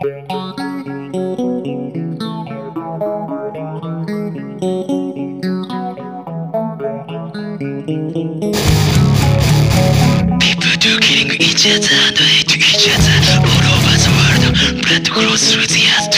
Each other, do it to each other, all over the world, blood to cross through the earth.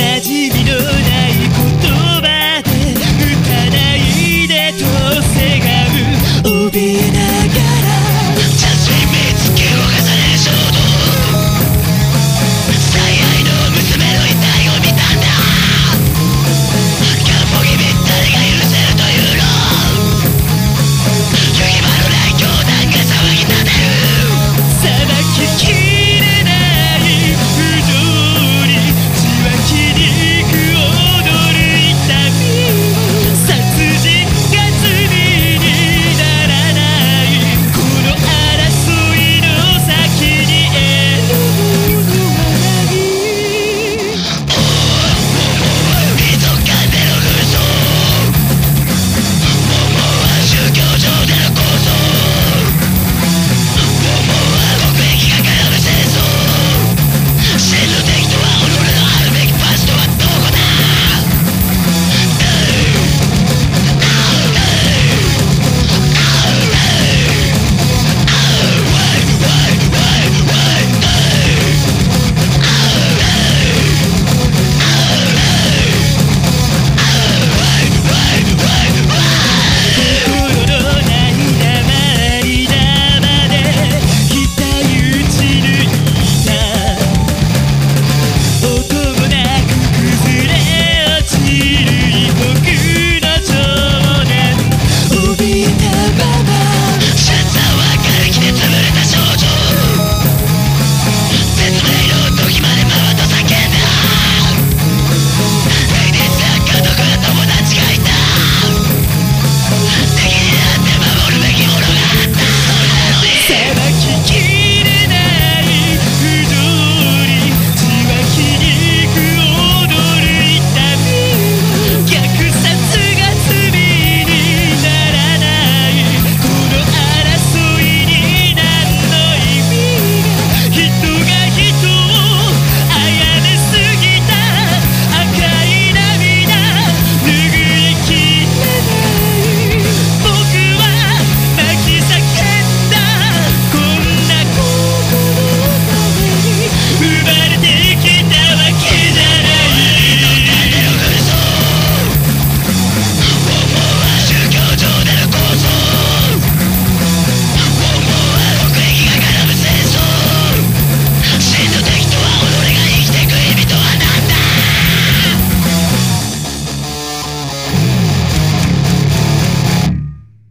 Ned